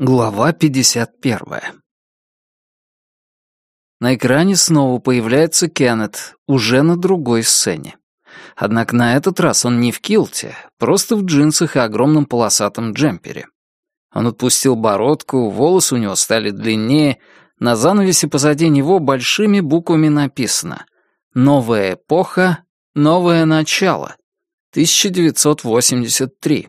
Глава 51 На экране снова появляется Кеннет, уже на другой сцене. Однако на этот раз он не в килте, просто в джинсах и огромном полосатом джемпере. Он отпустил бородку, волосы у него стали длиннее, на занавесе позади него большими буквами написано «Новая эпоха, новое начало, 1983».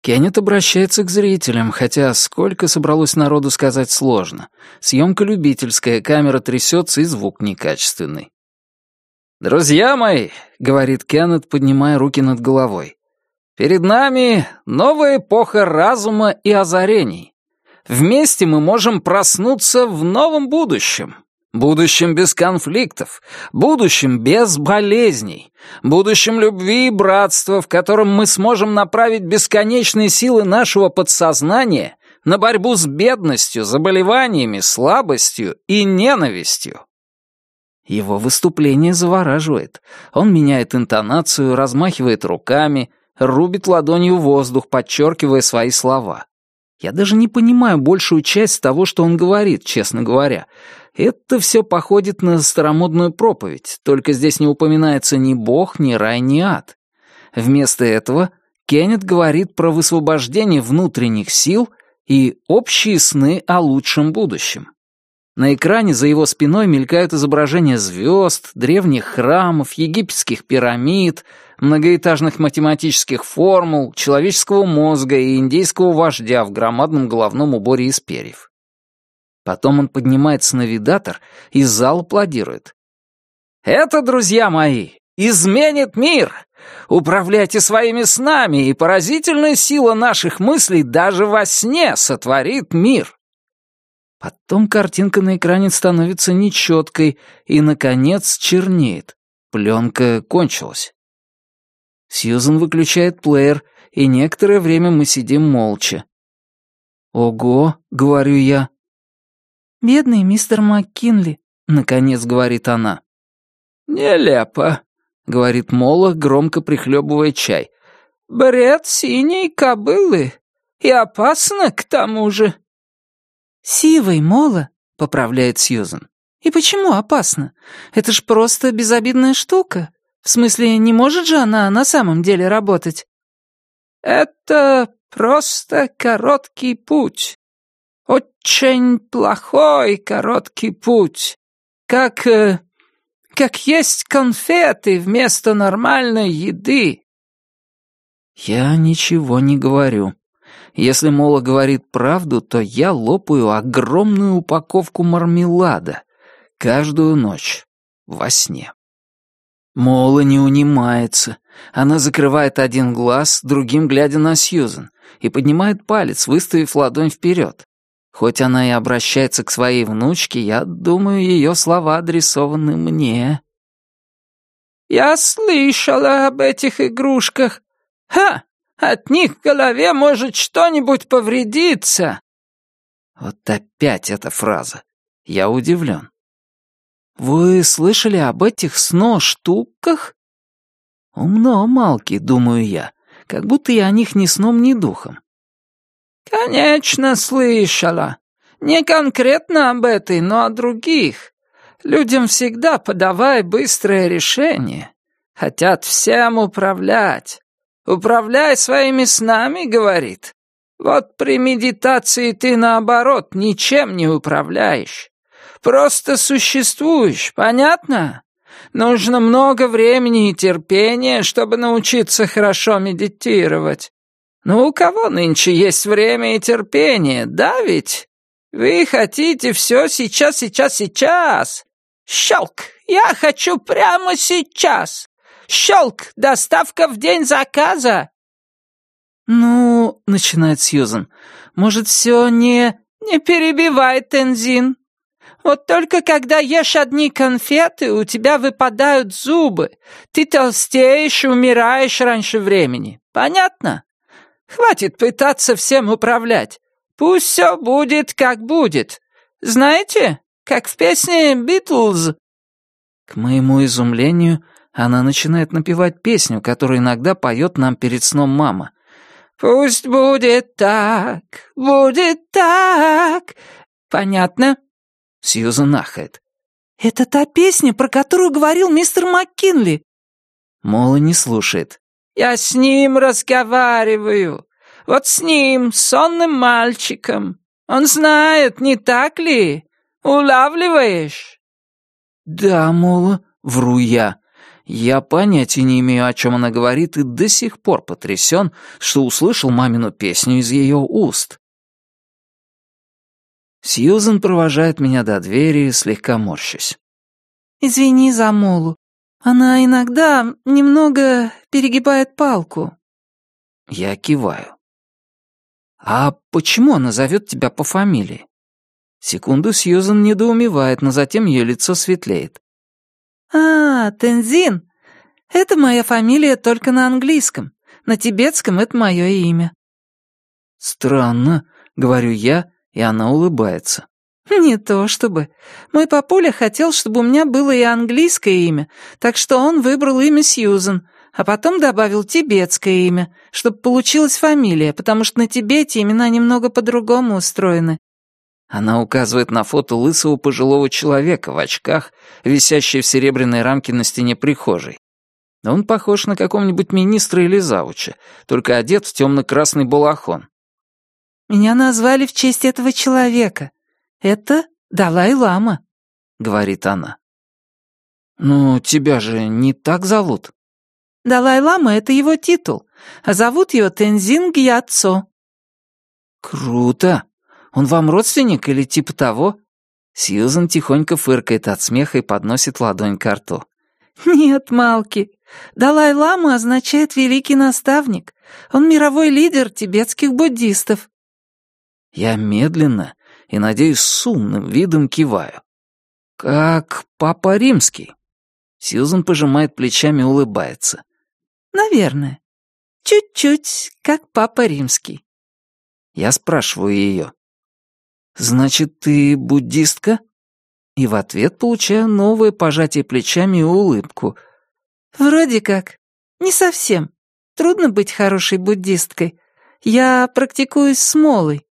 Кеннет обращается к зрителям, хотя сколько собралось народу сказать сложно. Съемка любительская, камера трясется и звук некачественный. «Друзья мои», — говорит Кеннет, поднимая руки над головой, «перед нами новая эпоха разума и озарений. Вместе мы можем проснуться в новом будущем. Будущем без конфликтов, будущем без болезней, будущем любви и братства, в котором мы сможем направить бесконечные силы нашего подсознания на борьбу с бедностью, заболеваниями, слабостью и ненавистью. Его выступление завораживает. Он меняет интонацию, размахивает руками, рубит ладонью воздух, подчеркивая свои слова. Я даже не понимаю большую часть того, что он говорит, честно говоря. Это все походит на старомодную проповедь, только здесь не упоминается ни бог, ни рай, ни ад. Вместо этого Кеннет говорит про высвобождение внутренних сил и общие сны о лучшем будущем. На экране за его спиной мелькают изображения звезд, древних храмов, египетских пирамид, многоэтажных математических формул, человеческого мозга и индейского вождя в громадном головном уборе из перьев. Потом он поднимается на видатор, и зал аплодирует. «Это, друзья мои, изменит мир! Управляйте своими снами, и поразительная сила наших мыслей даже во сне сотворит мир!» Потом картинка на экране становится нечеткой и, наконец, чернеет. Пленка кончилась. Сьюзен выключает плеер, и некоторое время мы сидим молча. «Ого», — говорю я. «Бедный мистер МакКинли», — наконец говорит она. «Нелепо», — говорит Молох, громко прихлебывая чай. «Бред синей кобылы. И опасно к тому же». «Сивой, Мола», — поправляет Сьюзен. «И почему опасно? Это ж просто безобидная штука. В смысле, не может же она на самом деле работать?» «Это просто короткий путь. Очень плохой короткий путь. Как... Э, как есть конфеты вместо нормальной еды». Я ничего не говорю. Если Мола говорит правду, то я лопаю огромную упаковку мармелада каждую ночь во сне. Мола не унимается. Она закрывает один глаз, другим глядя на Сьюзен, и поднимает палец, выставив ладонь вперед. Хоть она и обращается к своей внучке, я думаю, ее слова адресованы мне. «Я слышала об этих игрушках. Ха! От них в голове может что-нибудь повредиться». Вот опять эта фраза. Я удивлен. «Вы слышали об этих сно-штуках?» «Умно, Малки, думаю я, как будто я о них ни сном, ни духом». «Конечно, слышала. Не конкретно об этой, но о других. Людям всегда подавай быстрое решение. Хотят всем управлять. «Управляй своими снами», — говорит. «Вот при медитации ты, наоборот, ничем не управляешь. Просто существуешь, понятно? Нужно много времени и терпения, чтобы научиться хорошо медитировать. Ну, у кого нынче есть время и терпение, да ведь? Вы хотите все сейчас, сейчас, сейчас. Щелк! Я хочу прямо сейчас. Щелк! Доставка в день заказа!» «Ну...» — начинает Сьюзен. «Может, все не...» «Не перебивай, Тензин. Вот только когда ешь одни конфеты, у тебя выпадают зубы. Ты толстеешь и умираешь раньше времени. Понятно? Хватит пытаться всем управлять. Пусть все будет, как будет. Знаете, как в песне «Битлз». К моему изумлению, Она начинает напевать песню, которую иногда поет нам перед сном мама. «Пусть будет так, будет так». Понятно? Сьюзан ахает. «Это та песня, про которую говорил мистер МакКинли». Мола не слушает. «Я с ним разговариваю. Вот с ним, сонным мальчиком. Он знает, не так ли? Улавливаешь?» «Да, Мола, вру я. Я понятия не имею, о чем она говорит, и до сих пор потрясен, что услышал мамину песню из ее уст. Сьюзен провожает меня до двери, слегка морщась. «Извини за Молу. Она иногда немного перегибает палку». Я киваю. «А почему она зовет тебя по фамилии?» Секунду Сьюзен недоумевает, но затем ее лицо светлеет. «А, Тензин. Это моя фамилия только на английском. На тибетском это мое имя». «Странно», — говорю я, и она улыбается. «Не то чтобы. Мой папуля хотел, чтобы у меня было и английское имя, так что он выбрал имя Сьюзен, а потом добавил тибетское имя, чтобы получилась фамилия, потому что на Тибете имена немного по-другому устроены. Она указывает на фото лысого пожилого человека в очках, висящее в серебряной рамке на стене прихожей. Он похож на какого-нибудь министра или завуча, только одет в темно-красный балахон. «Меня назвали в честь этого человека. Это Далай-лама», — говорит она. «Ну, тебя же не так зовут?» «Далай-лама — это его титул, а зовут его Тензин Гьяцо». «Круто!» Он вам родственник или типа того?» Сьюзан тихонько фыркает от смеха и подносит ладонь к рту. «Нет, Малки. Далай-лама означает «великий наставник». Он мировой лидер тибетских буддистов». Я медленно и, надеюсь, с умным видом киваю. «Как папа римский?» Сьюзан пожимает плечами и улыбается. «Наверное. Чуть-чуть, как папа римский». Я спрашиваю ее. «Значит, ты буддистка?» И в ответ получаю новое пожатие плечами и улыбку. «Вроде как. Не совсем. Трудно быть хорошей буддисткой. Я практикуюсь с молой».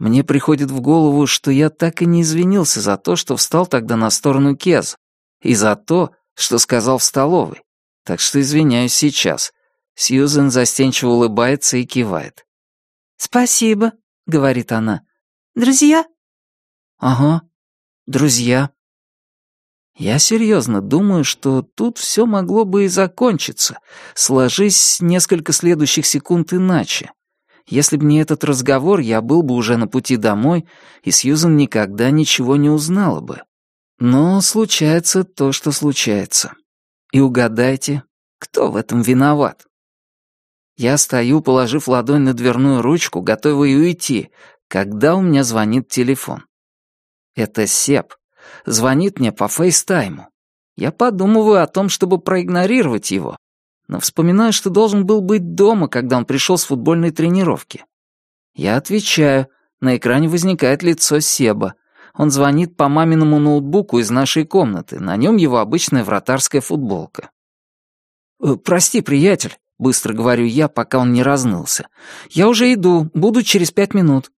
Мне приходит в голову, что я так и не извинился за то, что встал тогда на сторону Кез, и за то, что сказал в столовой. Так что извиняюсь сейчас. Сьюзен застенчиво улыбается и кивает. «Спасибо», — говорит она. «Друзья?» «Ага, друзья». Я серьезно думаю, что тут все могло бы и закончиться, сложись несколько следующих секунд иначе. Если бы не этот разговор, я был бы уже на пути домой, и Сьюзан никогда ничего не узнала бы. Но случается то, что случается. И угадайте, кто в этом виноват? Я стою, положив ладонь на дверную ручку, готовый уйти, когда у меня звонит телефон. Это Сеп. Звонит мне по фейстайму. Я подумываю о том, чтобы проигнорировать его, но вспоминаю, что должен был быть дома, когда он пришел с футбольной тренировки. Я отвечаю. На экране возникает лицо Себа. Он звонит по маминому ноутбуку из нашей комнаты. На нем его обычная вратарская футболка. «Э, «Прости, приятель. Быстро говорю я, пока он не разнылся. «Я уже иду, буду через пять минут».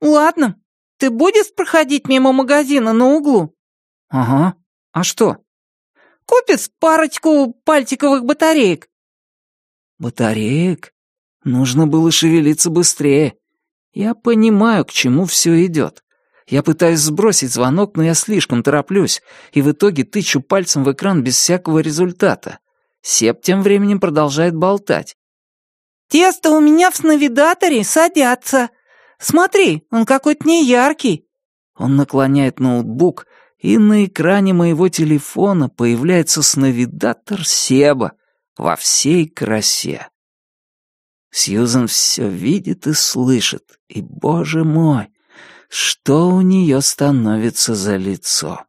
«Ладно. Ты будешь проходить мимо магазина на углу?» «Ага. А что?» «Купишь парочку пальтиковых батареек». «Батареек? Нужно было шевелиться быстрее. Я понимаю, к чему все идет. Я пытаюсь сбросить звонок, но я слишком тороплюсь, и в итоге тычу пальцем в экран без всякого результата. Сеп тем временем продолжает болтать. «Тесто у меня в сновидаторе садятся. Смотри, он какой-то неяркий». Он наклоняет ноутбук, и на экране моего телефона появляется сновидатор Себа во всей красе. Сьюзан все видит и слышит, и, боже мой, что у нее становится за лицо.